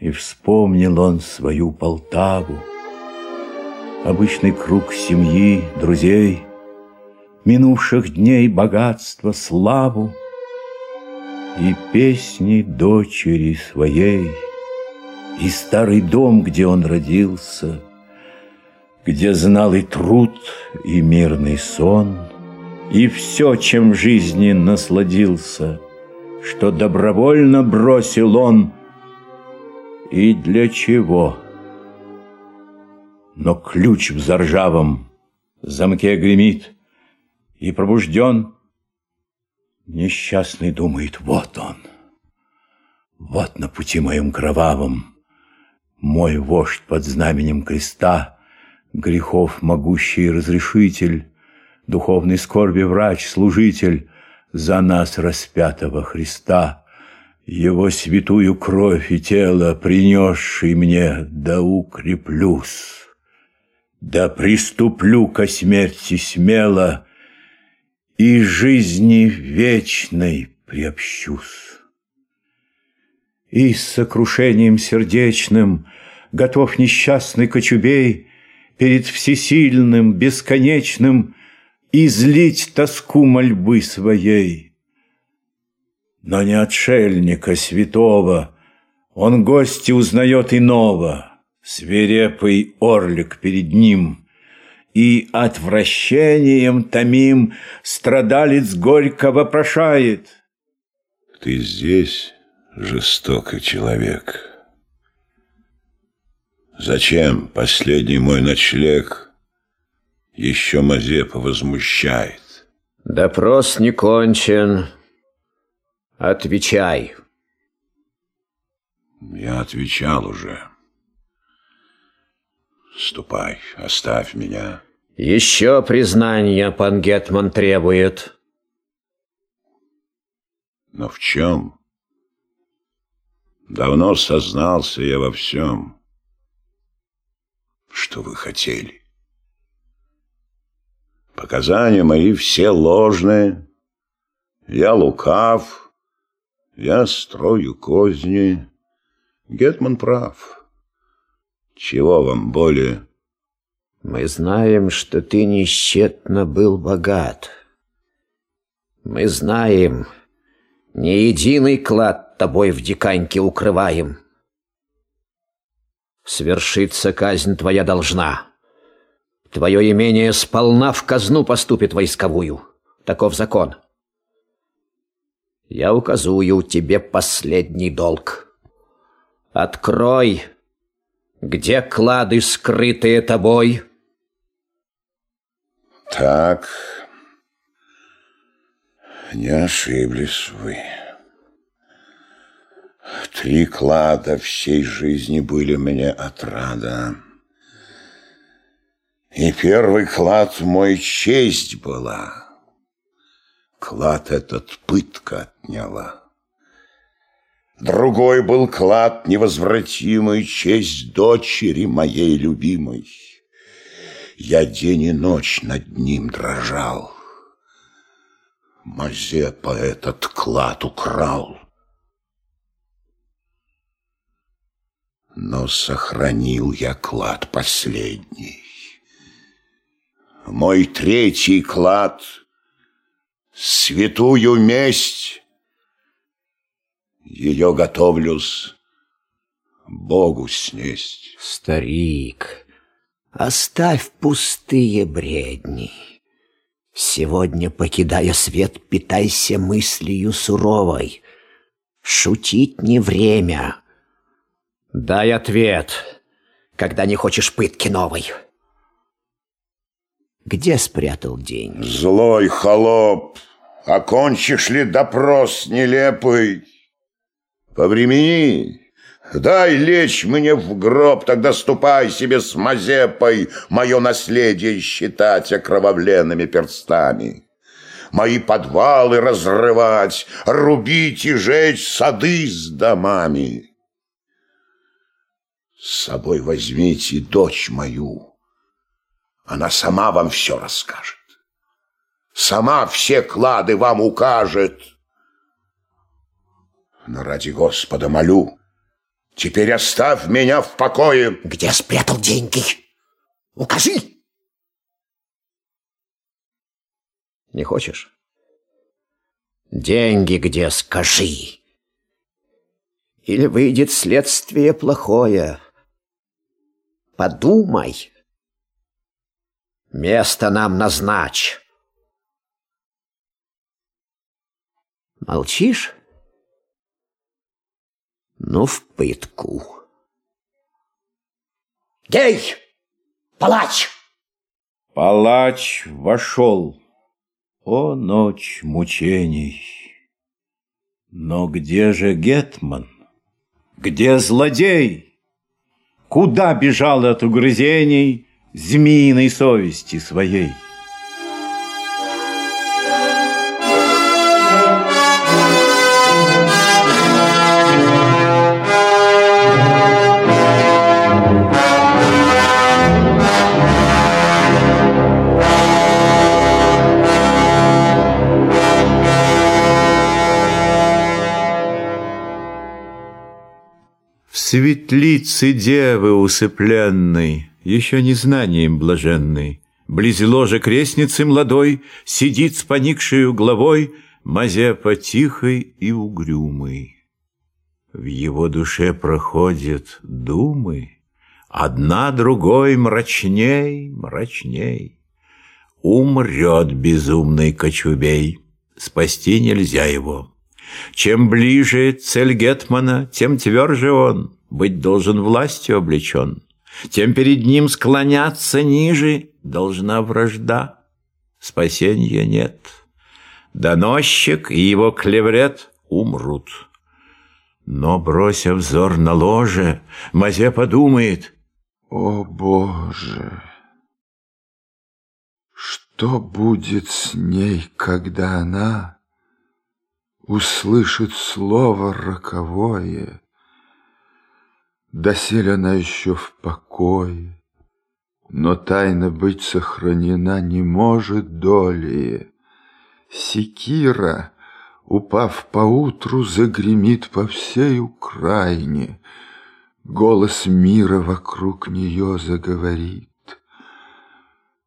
И вспомнил он свою Полтаву, Обычный круг семьи, друзей, Минувших дней богатство, славу И песни дочери своей, И старый дом, где он родился, Где знал и труд, и мирный сон, И все, чем в жизни насладился, Что добровольно бросил он, И для чего? Но ключ в заржавом замке гремит — и пробужден. Несчастный думает, вот он, вот на пути моем кровавом Мой вождь под знаменем креста, Грехов могущий разрешитель, Духовной скорби врач, служитель За нас распятого Христа, Его святую кровь и тело Принесший мне, да укреплюсь, Да приступлю ко смерти смело, и жизни вечной приобщусь. И с сокрушением сердечным готов несчастный кочубей перед всесильным, бесконечным излить тоску мольбы своей. Но не отшельника святого, он гости узнает иного, свирепый орлик перед ним — и отвращением томим страдалец горько вопрошает. Ты здесь, жестокий человек? Зачем последний мой ночлег еще Мазепа возмущает? Допрос не кончен. Отвечай. Я отвечал уже. Ступай, оставь меня. Еще признание пан Гетман требует. Но в чем? Давно сознался я во всем. Что вы хотели? Показания мои все ложные. Я лукав, я строю козни. Гетман прав. Чего вам более? Мы знаем, что ты нещетно был богат. Мы знаем, ни единый клад тобой в диканьке укрываем. Свершиться казнь твоя должна. Твое имение сполна в казну поступит войсковую. Таков закон. Я указую тебе последний долг. Открой где клады, скрытые тобой? Так, не ошиблись вы. Три клада всей жизни были мне отрада. И первый клад мой честь была. Клад этот пытка отняла. Другой был клад невозвратимый, Честь дочери моей любимой. Я день и ночь над ним дрожал. Мазепа этот клад украл. Но сохранил я клад последний. Мой третий клад — святую месть ее готовлюсь Богу снесть. Старик, оставь пустые бредни. Сегодня, покидая свет, питайся мыслью суровой. Шутить не время. Дай ответ, когда не хочешь пытки новой. Где спрятал деньги? Злой холоп, окончишь ли допрос нелепый? Повремени, дай лечь мне в гроб, тогда ступай себе с Мазепой мое наследие считать окровавленными перстами. Мои подвалы разрывать, рубить и жечь сады с домами. С собой возьмите дочь мою, она сама вам все расскажет. Сама все клады вам укажет. Но ради Господа молю, Теперь оставь меня в покое. Где спрятал деньги? Укажи. Не хочешь? Деньги где, скажи. Или выйдет следствие плохое. Подумай. Место нам назначь. Молчишь? Ну, в пытку. Гей! Палач! Палач вошел. О, ночь мучений! Но где же Гетман? Где злодей? Куда бежал от угрызений змеиной совести своей? Светлицы девы усыпленной, Еще не знанием блаженной, Близ ложа крестницы младой Сидит с поникшей главой Мазепа тихой и угрюмый. В его душе проходят думы, Одна другой мрачней, мрачней. Умрет безумный кочубей, Спасти нельзя его. Чем ближе цель Гетмана, тем тверже он быть должен властью облечен, тем перед ним склоняться ниже должна вражда. Спасения нет. Доносчик и его клеврет умрут. Но, бросив взор на ложе, Мазе подумает, «О, Боже! Что будет с ней, когда она услышит слово роковое?» Доселе она еще в покое, Но тайна быть сохранена не может доли. Секира, упав поутру, загремит по всей Украине. Голос мира вокруг нее заговорит.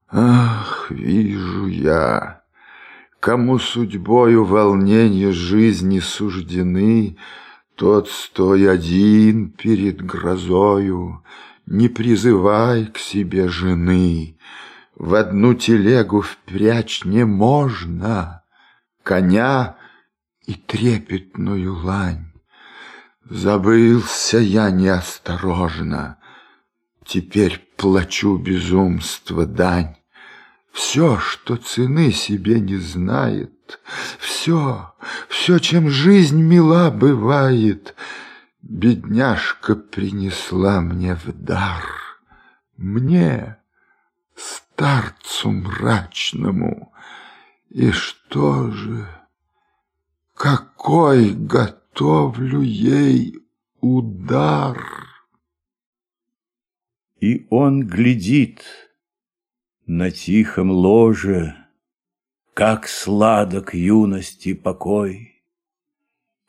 Ах, вижу я, кому судьбою волнения жизни суждены, тот стой один перед грозою, Не призывай к себе жены, В одну телегу впрячь не можно Коня и трепетную лань. Забылся я неосторожно, Теперь плачу безумство дань. Все, что цены себе не знает, Все, все, чем жизнь мила бывает, Бедняжка принесла мне в дар. Мне, старцу мрачному, И что же, какой готовлю ей удар? И он глядит, на тихом ложе, Как сладок юности покой,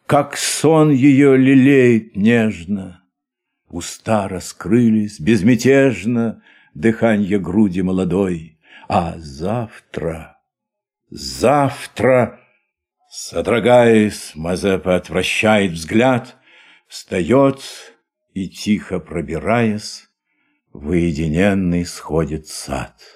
Как сон ее лелеет нежно, Уста раскрылись безмятежно, Дыханье груди молодой, А завтра, завтра, Содрогаясь, Мазепа отвращает взгляд, Встает и, тихо пробираясь, в уединенный сходит сад.